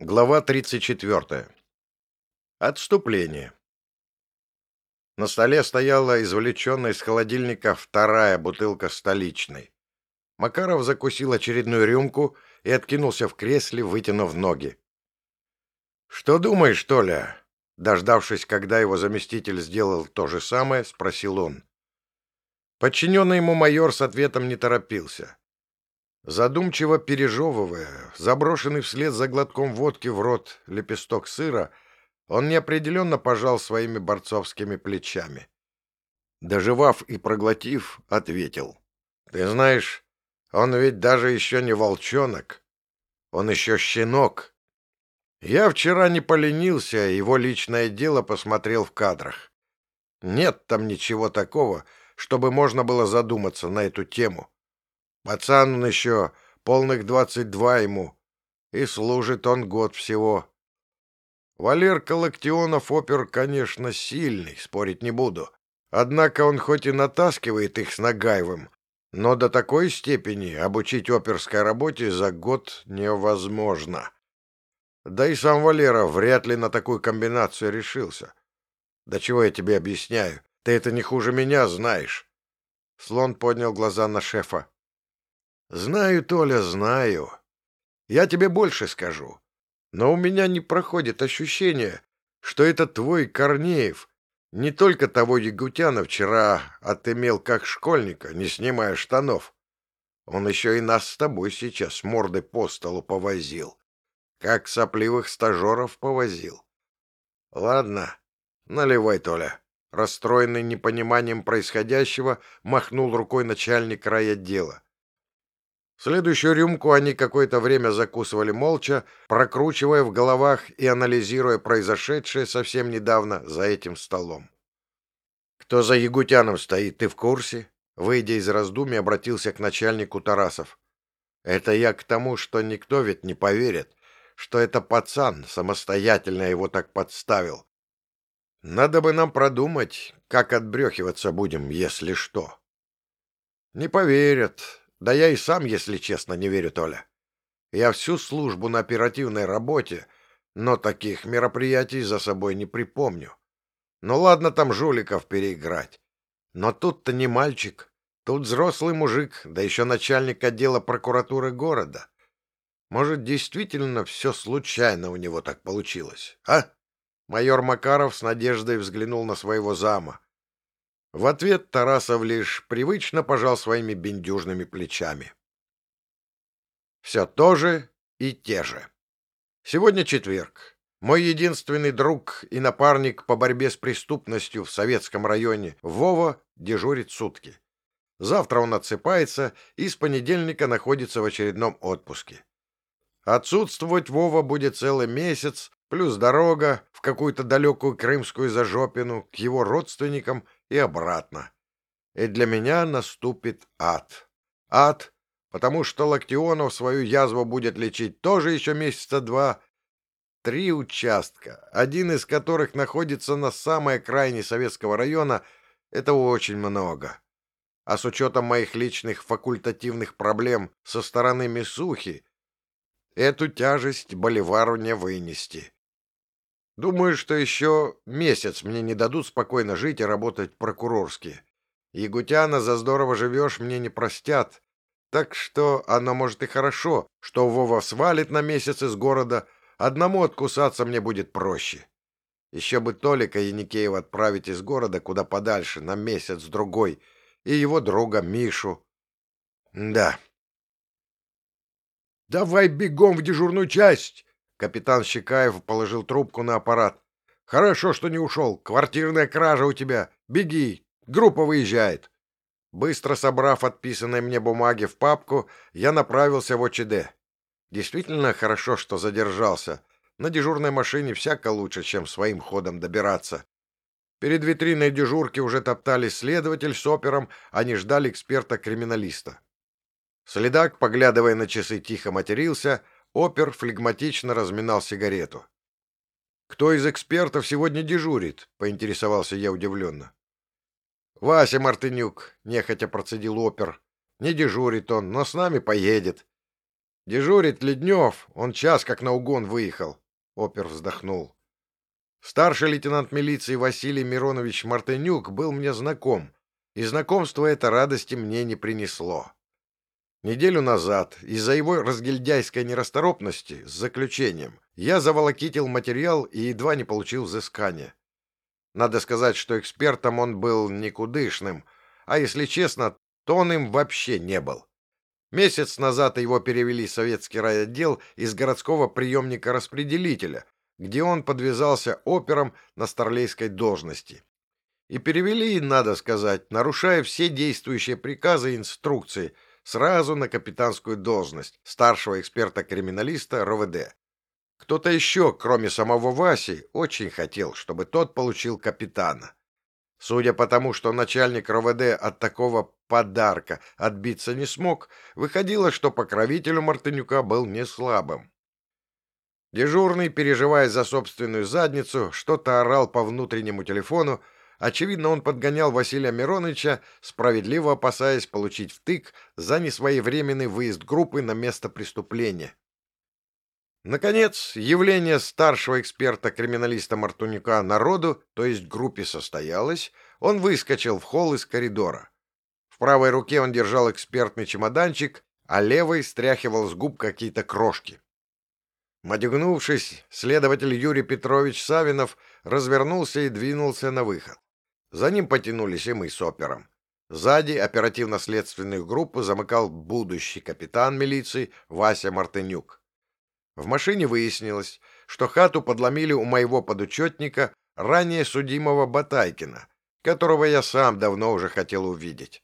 Глава 34. Отступление. На столе стояла извлеченная из холодильника вторая бутылка столичной. Макаров закусил очередную рюмку и откинулся в кресле, вытянув ноги. «Что думаешь, Толя?» Дождавшись, когда его заместитель сделал то же самое, спросил он. Подчиненный ему майор с ответом не торопился. Задумчиво пережевывая, заброшенный вслед за глотком водки в рот лепесток сыра, он неопределенно пожал своими борцовскими плечами. Доживав и проглотив, ответил. «Ты знаешь, он ведь даже еще не волчонок. Он еще щенок. Я вчера не поленился, его личное дело посмотрел в кадрах. Нет там ничего такого, чтобы можно было задуматься на эту тему. Пацан он еще, полных двадцать два ему, и служит он год всего. Валерка Локтионов опер, конечно, сильный, спорить не буду. Однако он хоть и натаскивает их с Нагаевым, но до такой степени обучить оперской работе за год невозможно. Да и сам Валера вряд ли на такую комбинацию решился. Да чего я тебе объясняю? Ты это не хуже меня знаешь. Слон поднял глаза на шефа. Знаю, Толя, знаю. Я тебе больше скажу. Но у меня не проходит ощущение, что это твой Корнеев не только того Ягутяна вчера отымел как школьника, не снимая штанов. Он еще и нас с тобой сейчас мордой по столу повозил. Как сопливых стажеров повозил. Ладно, наливай, Толя. Расстроенный непониманием происходящего, махнул рукой начальник райотдела. Следующую рюмку они какое-то время закусывали молча, прокручивая в головах и анализируя произошедшее совсем недавно за этим столом. «Кто за Ягутяном стоит, ты в курсе?» Выйдя из раздумий, обратился к начальнику Тарасов. «Это я к тому, что никто ведь не поверит, что это пацан самостоятельно его так подставил. Надо бы нам продумать, как отбрехиваться будем, если что». «Не поверят», да я и сам, если честно, не верю, Толя. Я всю службу на оперативной работе, но таких мероприятий за собой не припомню. Ну ладно там жуликов переиграть. Но тут-то не мальчик. Тут взрослый мужик, да еще начальник отдела прокуратуры города. Может, действительно все случайно у него так получилось, а? Майор Макаров с надеждой взглянул на своего зама. В ответ Тарасов лишь привычно пожал своими бендюжными плечами. Все то же и те же. Сегодня четверг. Мой единственный друг и напарник по борьбе с преступностью в советском районе, Вова, дежурит сутки. Завтра он отсыпается и с понедельника находится в очередном отпуске. Отсутствовать Вова будет целый месяц, плюс дорога в какую-то далекую крымскую зажопину к его родственникам и обратно. И для меня наступит ад. Ад, потому что Локтионов свою язву будет лечить тоже еще месяца два. Три участка, один из которых находится на самой окраине советского района, это очень много. А с учетом моих личных факультативных проблем со стороны Мисухи, эту тяжесть Боливару не вынести. Думаю, что еще месяц мне не дадут спокойно жить и работать прокурорски. Ягутяна за здорово живешь мне не простят. Так что оно может и хорошо, что Вова свалит на месяц из города, одному откусаться мне будет проще. Еще бы Толика Яникеева отправить из города куда подальше, на месяц-другой, и его друга Мишу. Да. «Давай бегом в дежурную часть!» Капитан Щекаев положил трубку на аппарат. «Хорошо, что не ушел. Квартирная кража у тебя. Беги. Группа выезжает». Быстро собрав отписанные мне бумаги в папку, я направился в ОЧД. Действительно хорошо, что задержался. На дежурной машине всяко лучше, чем своим ходом добираться. Перед витриной дежурки уже топтались следователь с опером, они ждали эксперта-криминалиста. Следак, поглядывая на часы, тихо матерился — Опер флегматично разминал сигарету. «Кто из экспертов сегодня дежурит?» — поинтересовался я удивленно. «Вася Мартынюк», — нехотя процедил опер. «Не дежурит он, но с нами поедет». Дежурит Леднев, он час как на угон выехал. Опер вздохнул. Старший лейтенант милиции Василий Миронович Мартынюк был мне знаком, и знакомство это радости мне не принесло. Неделю назад из-за его разгильдяйской нерасторопности с заключением я заволокитил материал и едва не получил взыскания. Надо сказать, что экспертом он был никудышным, а если честно, то он им вообще не был. Месяц назад его перевели в советский райотдел из городского приемника-распределителя, где он подвязался опером на старлейской должности. И перевели, надо сказать, нарушая все действующие приказы и инструкции, сразу на капитанскую должность старшего эксперта-криминалиста РОВД. Кто-то еще, кроме самого Васи, очень хотел, чтобы тот получил капитана. Судя по тому, что начальник РОВД от такого подарка отбиться не смог, выходило, что покровителю Мартынюка был не слабым. Дежурный, переживая за собственную задницу, что-то орал по внутреннему телефону. Очевидно, он подгонял Василия Мироновича, справедливо опасаясь получить втык за несвоевременный выезд группы на место преступления. Наконец, явление старшего эксперта-криминалиста Мартунюка народу, то есть группе, состоялось. Он выскочил в холл из коридора. В правой руке он держал экспертный чемоданчик, а левой стряхивал с губ какие-то крошки. Мадюгнувшись, следователь Юрий Петрович Савинов развернулся и двинулся на выход. За ним потянулись и мы с опером. Сзади оперативно-следственных группу замыкал будущий капитан милиции Вася Мартынюк. В машине выяснилось, что хату подломили у моего подучетника, ранее судимого Батайкина, которого я сам давно уже хотел увидеть.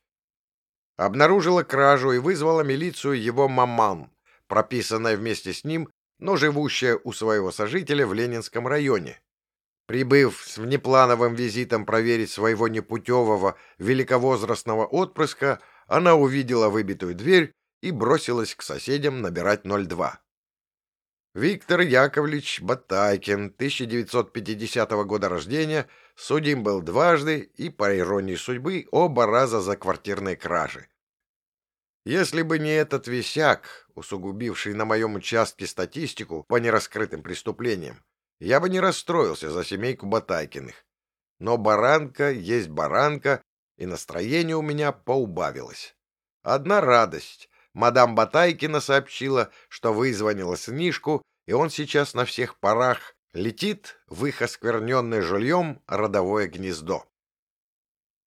Обнаружила кражу и вызвала милицию его маман, прописанная вместе с ним но живущая у своего сожителя в Ленинском районе. Прибыв с внеплановым визитом проверить своего непутевого великовозрастного отпрыска, она увидела выбитую дверь и бросилась к соседям набирать 02. Виктор Яковлевич Батайкин, 1950 года рождения, судим был дважды и, по иронии судьбы, оба раза за квартирные кражи. Если бы не этот висяк, усугубивший на моем участке статистику по нераскрытым преступлениям, я бы не расстроился за семейку Батайкиных. Но баранка есть баранка, и настроение у меня поубавилось. Одна радость. Мадам Батайкина сообщила, что вызвонила сынишку, и он сейчас на всех парах летит в их оскверненное жильем родовое гнездо.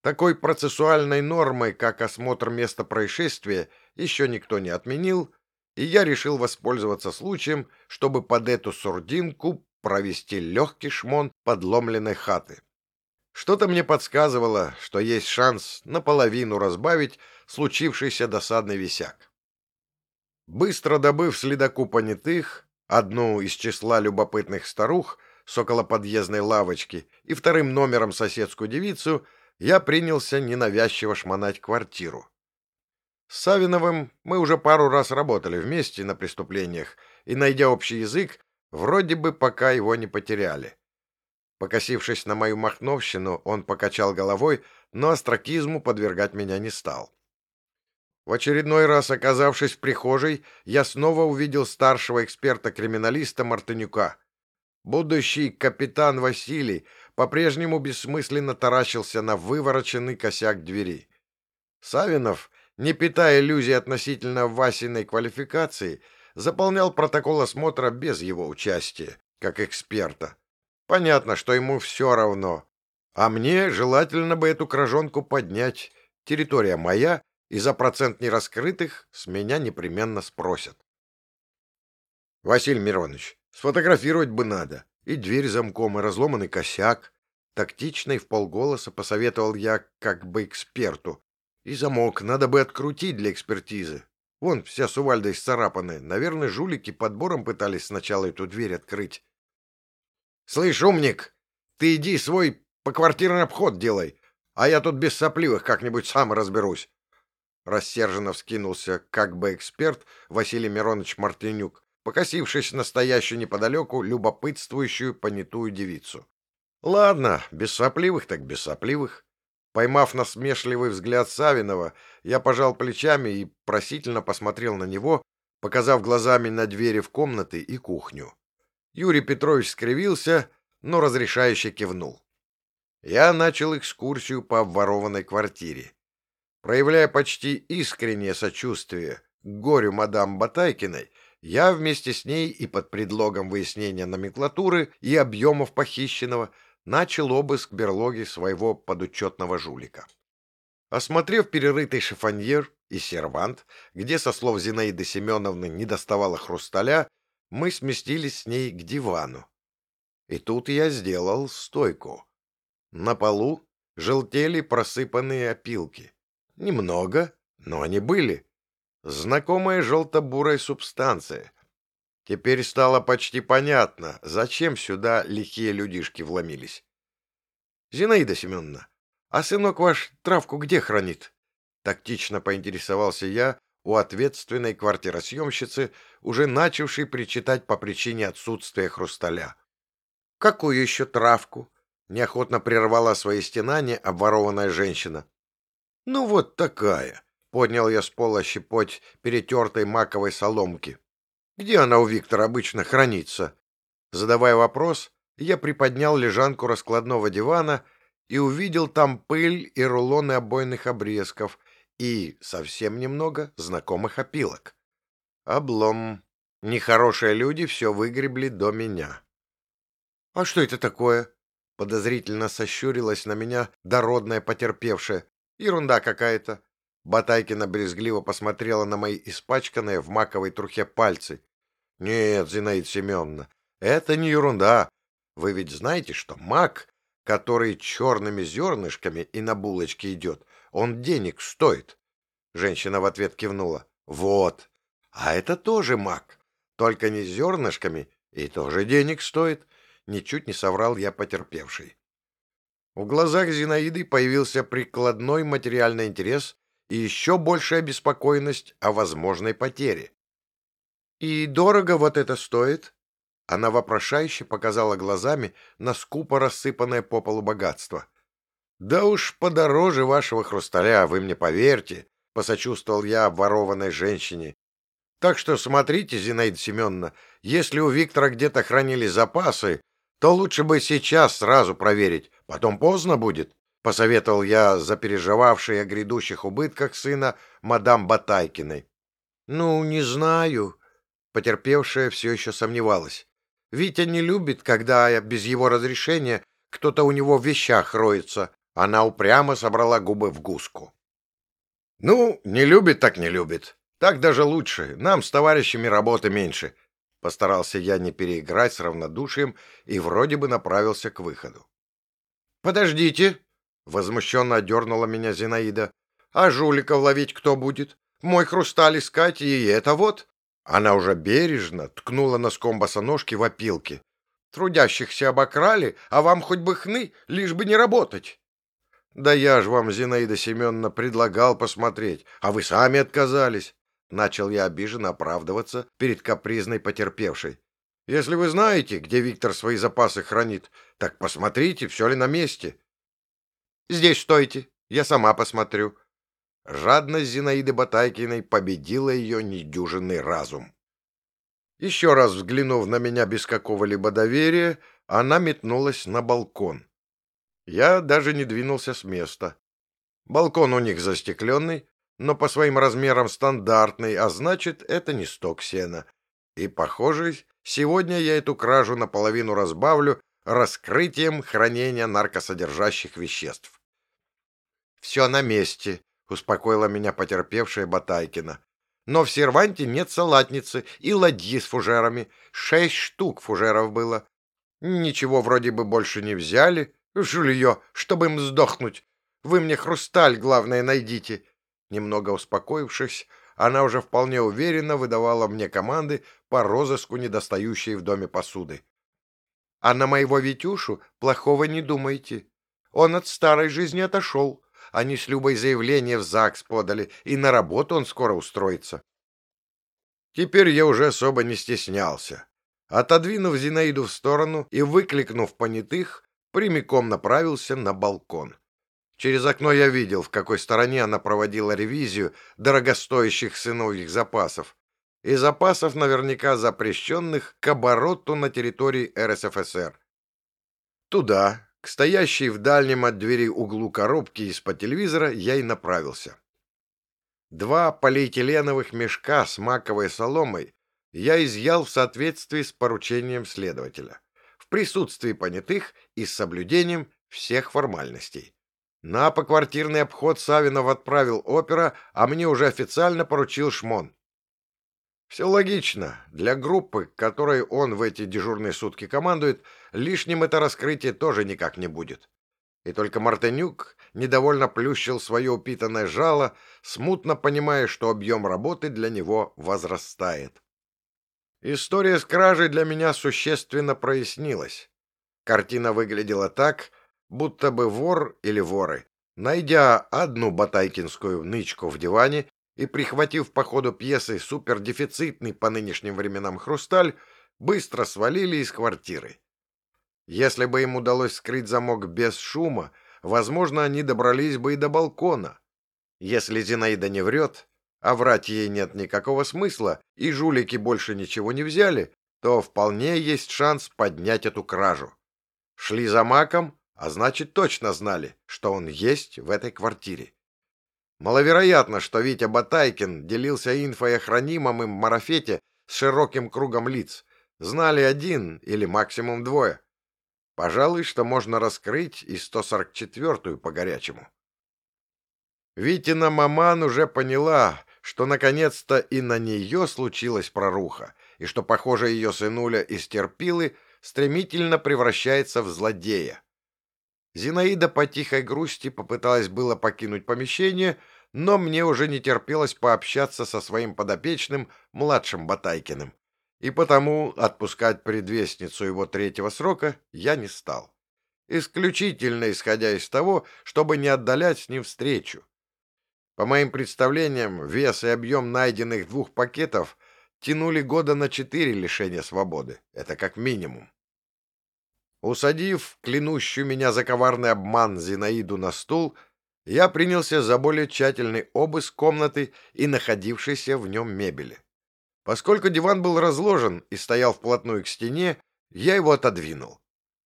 Такой процессуальной нормой, как осмотр места происшествия, еще никто не отменил, и я решил воспользоваться случаем, чтобы под эту сурдинку провести легкий шмон подломленной хаты. Что-то мне подсказывало, что есть шанс наполовину разбавить случившийся досадный висяк. Быстро добыв следаку понятых, одну из числа любопытных старух с около подъездной лавочки и вторым номером соседскую девицу, я принялся ненавязчиво шмонать квартиру. С Савиновым мы уже пару раз работали вместе на преступлениях, и, найдя общий язык, вроде бы пока его не потеряли. Покосившись на мою махновщину, он покачал головой, но астракизму подвергать меня не стал. В очередной раз, оказавшись в прихожей, я снова увидел старшего эксперта-криминалиста Мартынюка. Будущий капитан Василий по-прежнему бессмысленно таращился на вывороченный косяк двери. Савинов, не питая иллюзий относительно Васиной квалификации, заполнял протокол осмотра без его участия, как эксперта. Понятно, что ему все равно. А мне желательно бы эту кражонку поднять. Территория моя, и за процент нераскрытых с меня непременно спросят. Василий Миронович, сфотографировать бы надо и дверь замком, и разломанный косяк. Тактично и полголоса посоветовал я как бы эксперту. И замок надо бы открутить для экспертизы. Вон вся сувальда исцарапанная. Наверное, жулики подбором пытались сначала эту дверь открыть. — Слышь, умник, ты иди свой поквартирный обход делай, а я тут без сопливых как-нибудь сам разберусь. Рассерженно вскинулся как бы эксперт Василий Миронович Мартынюк покосившись настоящую неподалеку любопытствующую понятую девицу. Ладно, без сопливых так без сопливых. Поймав насмешливый взгляд Савинова, я пожал плечами и просительно посмотрел на него, показав глазами на двери в комнаты и кухню. Юрий Петрович скривился, но разрешающе кивнул. Я начал экскурсию по обворованной квартире. Проявляя почти искреннее сочувствие к горю мадам Батайкиной, я вместе с ней и под предлогом выяснения номенклатуры и объемов похищенного начал обыск берлоги своего подучетного жулика. Осмотрев перерытый шифоньер и сервант, где, со слов Зинаиды Семеновны, не доставало хрусталя, мы сместились с ней к дивану. И тут я сделал стойку. На полу желтели просыпанные опилки. Немного, но они были. Знакомая желто-бурая субстанция. Теперь стало почти понятно, зачем сюда лихие людишки вломились. Зинаида Семеновна, а сынок ваш травку где хранит? Тактично поинтересовался я у ответственной квартиросъемщицы, уже начавшей причитать по причине отсутствия хрусталя. «Какую еще травку?» — неохотно прервала свои стенания обворованная женщина. «Ну вот такая», — поднял я с пола щепоть перетертой маковой соломки. «Где она у Виктора обычно хранится?» Задавая вопрос, я приподнял лежанку раскладного дивана и увидел там пыль и рулоны обойных обрезков, и совсем немного знакомых опилок. Облом. Нехорошие люди все выгребли до меня. — А что это такое? — подозрительно сощурилась на меня дородная потерпевшая. — Ерунда какая-то. Батайкина брезгливо посмотрела на мои испачканные в маковой трухе пальцы. — Нет, Зинаида Семеновна, это не ерунда. Вы ведь знаете, что мак, который черными зернышками и на булочке идет, он денег стоит. Женщина в ответ кивнула. Вот. А это тоже мак. Только не зернышками и тоже денег стоит. Ничуть не соврал я потерпевший. В глазах Зинаиды появился прикладной материальный интерес и еще большая беспокойность о возможной потере. «И дорого вот это стоит?» Она вопрошающе показала глазами на скупо рассыпанное по полу богатство. «Да уж подороже вашего хрусталя, вы мне поверьте», — посочувствовал я обворованной женщине. «Так что смотрите, Зинаида Семеновна, если у Виктора где-то хранили запасы, то лучше бы сейчас сразу проверить, потом поздно будет», — посоветовал я запереживавшей о грядущих убытках сына мадам Батайкиной. «Ну, не знаю», — потерпевшая все еще сомневалась. «Витя не любит, когда без его разрешения кто-то у него в вещах роется, она упрямо собрала губы в гуску. «Ну, не любит так не любит. Так даже лучше. Нам с товарищами работы меньше». Постарался я не переиграть с равнодушием и вроде бы направился к выходу. «Подождите!» — возмущенно одернула меня Зинаида. «А жуликов ловить кто будет? Мой хрусталь искать и это вот!» Она уже бережно ткнула носком босоножки в опилки. «Трудящихся обокрали, а вам хоть бы хны, лишь бы не работать!» «Да я ж вам, Зинаида Семеновна, предлагал посмотреть, а вы сами отказались!» Начал я обиженно оправдываться перед капризной потерпевшей. «Если вы знаете, где Виктор свои запасы хранит, так посмотрите, все ли на месте». «Здесь стойте, я сама посмотрю». Жадность Зинаиды Батайкиной победила ее недюжинный разум. Еще раз взглянув на меня без какого-либо доверия, она метнулась на балкон. Я даже не двинулся с места. Балкон у них застекленный, но по своим размерам стандартный, а значит, это не сток сена. И, похоже, сегодня я эту кражу наполовину разбавлю раскрытием хранения наркосодержащих веществ. «Все на месте», — успокоила меня потерпевшая Батайкина. «Но в серванте нет салатницы и ладьи с фужерами. Шесть штук фужеров было. Ничего вроде бы больше не взяли, Жулье, чтобы им сдохнуть. Вы мне хрусталь, главное, найдите. Немного успокоившись, она уже вполне уверенно выдавала мне команды по розыску недостающей в доме посуды. А на моего Витюшу плохого не думайте. Он от старой жизни отошел. Они с Любой заявление в ЗАГС подали, и на работу он скоро устроится. Теперь я уже особо не стеснялся. Отодвинув Зинаиду в сторону и выкликнув понятых, прямиком направился на балкон. Через окно я видел, в какой стороне она проводила ревизию дорогостоящих сыновьих запасов, и запасов наверняка запрещенных к обороту на территории РСФСР. Туда, к стоящей в дальнем от двери углу коробки из-под телевизора, я и направился. Два полиэтиленовых мешка с маковой соломой я изъял в соответствии с поручением следователя, в присутствии понятых и с соблюдением всех формальностей. На поквартирный обход Савинов отправил опера, а мне уже официально поручил шмон. Все логично. Для группы, которой он в эти дежурные сутки командует, лишним это раскрытие тоже никак не будет. И только Мартынюк недовольно плющил свое упитанное жало, смутно понимая, что объем работы для него возрастает. История с кражей для меня существенно прояснилась. Картина выглядела так, будто бы вор или воры, найдя одну батайкинскую нычку в диване и прихватив по ходу пьесы супердефицитный по нынешним временам хрусталь, быстро свалили из квартиры. Если бы им удалось скрыть замок без шума, возможно, они добрались бы и до балкона. Если Зинаида не врет, а врать ей нет никакого смысла, и жулики больше ничего не взяли, то вполне есть шанс поднять эту кражу. Шли за маком, а значит точно знали, что он есть в этой квартире. Маловероятно, что Витя Батайкин делился инфой о хранимом им марафете с широким кругом лиц. Знали один или максимум двое. Пожалуй, что можно раскрыть и 144-ю по-горячему. Витина маман уже поняла, что наконец-то и на нее случилась проруха, и что, похоже, ее сынуля из терпилы стремительно превращается в злодея. Зинаида по тихой грусти попыталась было покинуть помещение, но мне уже не терпелось пообщаться со своим подопечным, младшим Батайкиным, и потому отпускать предвестницу его третьего срока я не стал. Исключительно исходя из того, чтобы не отдалять с ним встречу. По моим представлениям, вес и объем найденных двух пакетов тянули года на четыре лишения свободы. Это как минимум. Усадив клянущую меня за коварный обман Зинаиду на стул, я принялся за более тщательный обыск комнаты и находившейся в нем мебели. Поскольку диван был разложен и стоял вплотную к стене, я его отодвинул.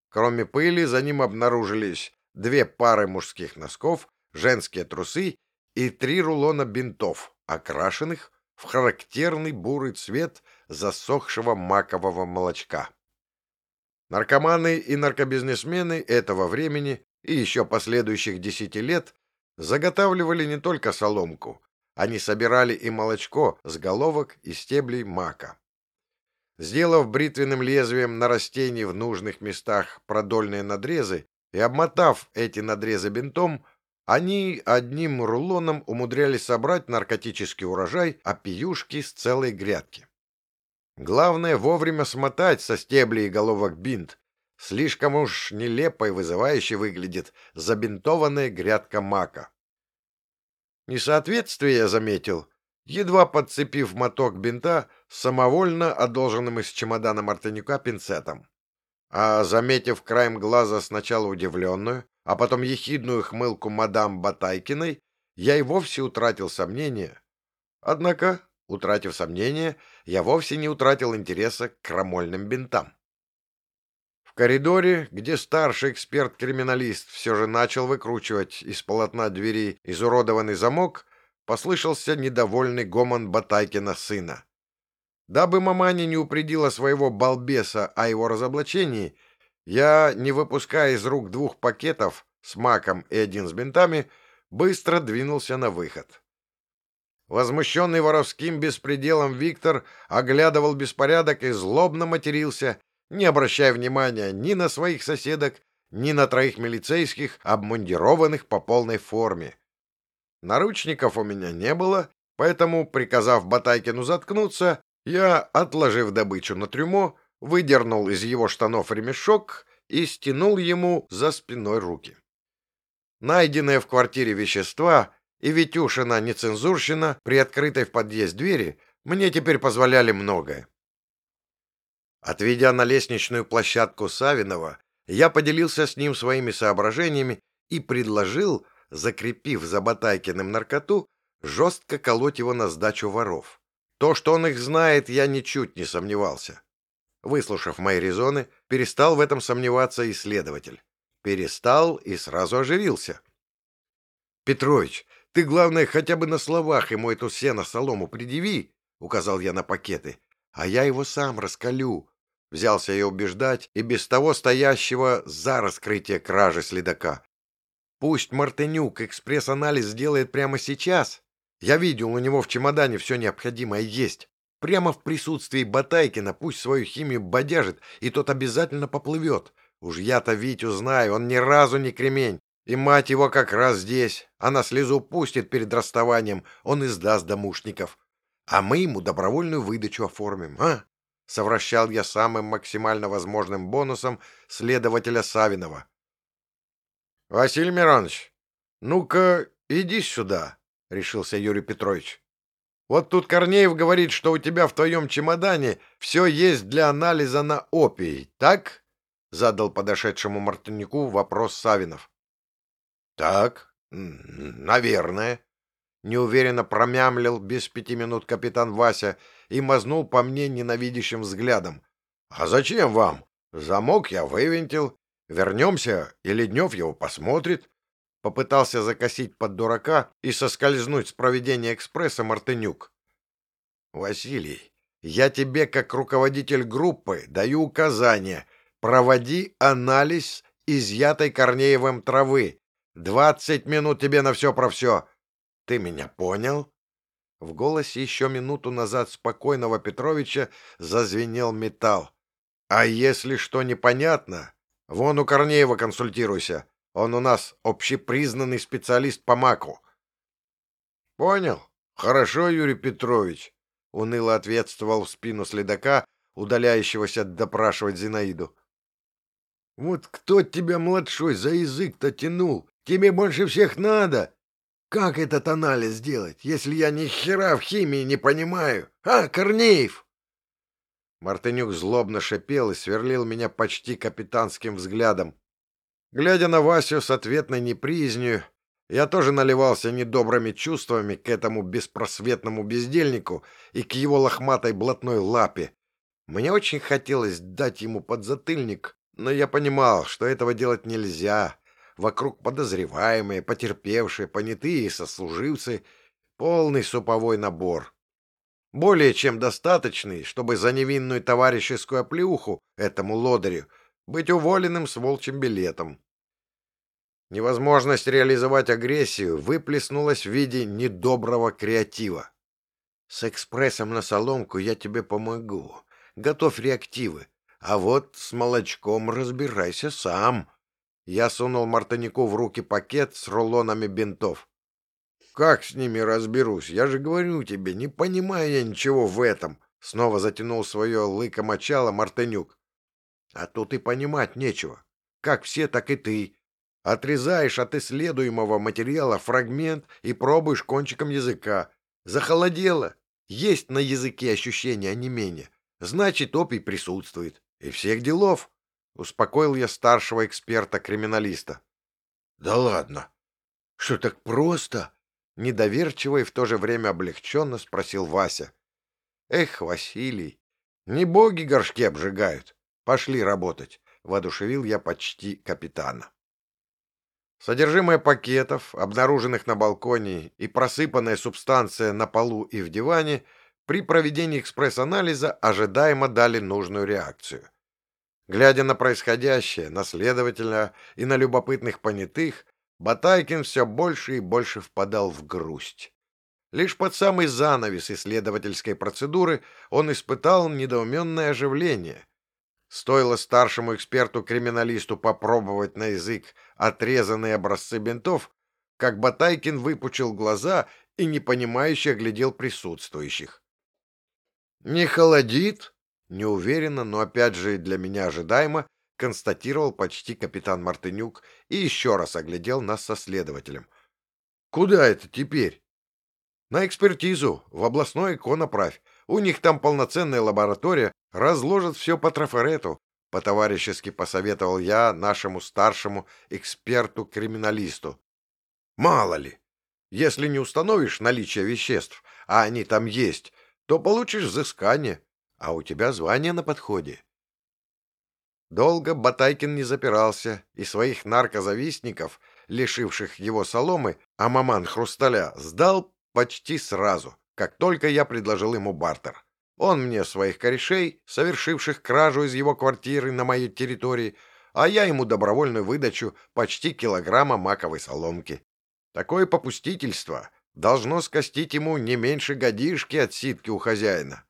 Кроме пыли, за ним обнаружились две пары мужских носков, женские трусы и три рулона бинтов, окрашенных в характерный бурый цвет засохшего макового молочка. Наркоманы и наркобизнесмены этого времени и еще последующих десяти лет заготавливали не только соломку, они собирали и молочко с головок и стеблей мака. Сделав бритвенным лезвием на растении в нужных местах продольные надрезы и обмотав эти надрезы бинтом, они одним рулоном умудрялись собрать наркотический урожай опиюшки с целой грядки. Главное вовремя смотать со стеблей и головок бинт. Слишком уж нелепо и вызывающе выглядит забинтованная грядка мака. Несоответствие я заметил, едва подцепив моток бинта самовольно одолженным из чемодана Мартынюка пинцетом. А заметив краем глаза сначала удивленную, а потом ехидную хмылку мадам Батайкиной, я и вовсе утратил сомнение. Однако Утратив сомнение, я вовсе не утратил интереса к крамольным бинтам. В коридоре, где старший эксперт-криминалист все же начал выкручивать из полотна двери изуродованный замок, послышался недовольный гомон Батайкина сына. Дабы маманя не упредила своего балбеса о его разоблачении, я, не выпуская из рук двух пакетов с маком и один с бинтами, быстро двинулся на выход. Возмущенный воровским беспределом Виктор оглядывал беспорядок и злобно матерился, не обращая внимания ни на своих соседок, ни на троих милицейских, обмундированных по полной форме. Наручников у меня не было, поэтому, приказав Батайкину заткнуться, я, отложив добычу на трюмо, выдернул из его штанов ремешок и стянул ему за спиной руки. Найденные в квартире вещества и Витюшина нецензурщина при открытой в подъезд двери мне теперь позволяли многое. Отведя на лестничную площадку Савинова, я поделился с ним своими соображениями и предложил, закрепив за Батайкиным наркоту, жестко колоть его на сдачу воров. То, что он их знает, я ничуть не сомневался. Выслушав мои резоны, перестал в этом сомневаться исследователь. Перестал и сразу оживился. «Петрович, ты, главное, хотя бы на словах ему эту сено-солому предъяви», — указал я на пакеты, — «а я его сам раскалю». Взялся я убеждать и без того стоящего за раскрытие кражи следака. Пусть Мартынюк экспресс-анализ сделает прямо сейчас. Я видел, у него в чемодане все необходимое есть. Прямо в присутствии Батайкина пусть свою химию бодяжит, и тот обязательно поплывет. Уж я-то Витю знаю, он ни разу не кремень. И мать его как раз здесь. Она слезу пустит перед расставанием, он издаст домушников. А мы ему добровольную выдачу оформим, а? Совращал я самым максимально возможным бонусом следователя Савинова. — Василий Миронович, ну-ка, иди сюда, — решился Юрий Петрович. — Вот тут Корнеев говорит, что у тебя в твоем чемодане все есть для анализа на опий, так? — задал подошедшему Мартынюку вопрос Савинов. — Так, наверное, — неуверенно промямлил без пяти минут капитан Вася и мазнул по мне ненавидящим взглядом. — А зачем вам? Замок я вывинтил, Вернемся, и Леднев его посмотрит. Попытался закосить под дурака и соскользнуть с проведения экспресса Мартынюк. Василий, я тебе, как руководитель группы, даю указание. Проводи анализ изъятой Корнеевым травы. Двадцать минут тебе на все про все. Ты меня понял? В голосе еще минуту назад спокойного Петровича зазвенел металл. А если что непонятно, Вон у Корнеева консультируйся. Он у нас общепризнанный специалист по маку. — Понял. Хорошо, Юрий Петрович, — уныло ответствовал в спину следака, удаляющегося допрашивать Зинаиду. — Вот кто тебя, младшой, за язык-то тянул? Тебе больше всех надо. Как этот анализ сделать, если я ни хера в химии не понимаю? А, Корнеев? Мартынюк злобно шипел и сверлил меня почти капитанским взглядом. Глядя на Васю с ответной неприязнью, я тоже наливался недобрыми чувствами к этому беспросветному бездельнику и к его лохматой блатной лапе. Мне очень хотелось дать ему подзатыльник, но я понимал, что этого делать нельзя. Вокруг подозреваемые, потерпевшие, понятые сослуживцы — полный суповой набор. Более чем достаточный, чтобы за невинную товарищескую оплеуху этому лодырю быть уволенным с волчьим билетом. Невозможность реализовать агрессию выплеснулась в виде недоброго креатива. С экспрессом на соломку я тебе помогу. Готовь реактивы. А вот с молочком разбирайся сам. Я сунул Мартынику в руки пакет с рулонами бинтов. Как с ними разберусь? Я же говорю тебе, не понимаю я ничего в этом. Снова затянул свое лыко-мочало Мартынюк. А тут и понимать нечего. Как все, так и ты. Отрезаешь от исследуемого материала фрагмент и пробуешь кончиком языка. Захолодело. Есть на языке ощущение менее. Значит, опий присутствует. И всех делов. Успокоил я старшего эксперта-криминалиста. Да ладно. Что так просто? Недоверчиво и в то же время облегченно спросил Вася. Эх, Василий, не боги горшки обжигают. Пошли работать. Воодушевил я почти капитана. Содержимое пакетов, обнаруженных на балконе, и просыпанная субстанция на полу и в диване при проведении экспресс-анализа ожидаемо дали нужную реакцию. Глядя на происходящее, на следователя и на любопытных понятых, Батайкин все больше и больше впадал в грусть. Лишь под самый занавес исследовательской процедуры он испытал недоуменное оживление. Стоило старшему эксперту-криминалисту попробовать на язык отрезанные образцы бинтов, как Батайкин выпучил глаза и непонимающе оглядел присутствующих. «Не холодит?» Неуверенно, но опять же для меня ожидаемо, констатировал почти капитан Мартынюк и еще раз оглядел нас со следователем. «Куда это теперь?» «На экспертизу, в областной иконоправь. У них там полноценная лаборатория, разложат все по трафарету», — по-товарищески посоветовал я нашему старшему эксперту-криминалисту. «Мало ли, если не установишь наличие веществ, а они там есть, то получишь взыскание, а у тебя звание на подходе. Долго Батайкин не запирался, и своих наркозавистников, лишивших его соломы, а маман хрусталя, сдал почти сразу, как только я предложил ему бартер. Он мне своих корешей, совершивших кражу из его квартиры на моей территории, а я ему добровольную выдачу почти килограмма маковой соломки. Такое попустительство должно скостить ему не меньше годишки от ситки у хозяина.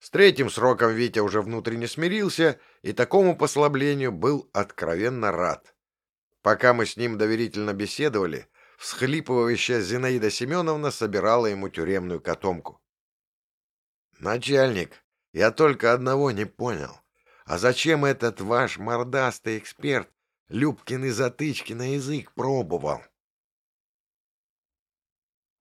С третьим сроком Витя уже внутренне смирился и такому послаблению был откровенно рад. Пока мы с ним доверительно беседовали, всхлипывающая Зинаида Семеновна собирала ему тюремную котомку. «Начальник, я только одного не понял. А зачем этот ваш мордастый эксперт Любкины затычки на язык пробовал?»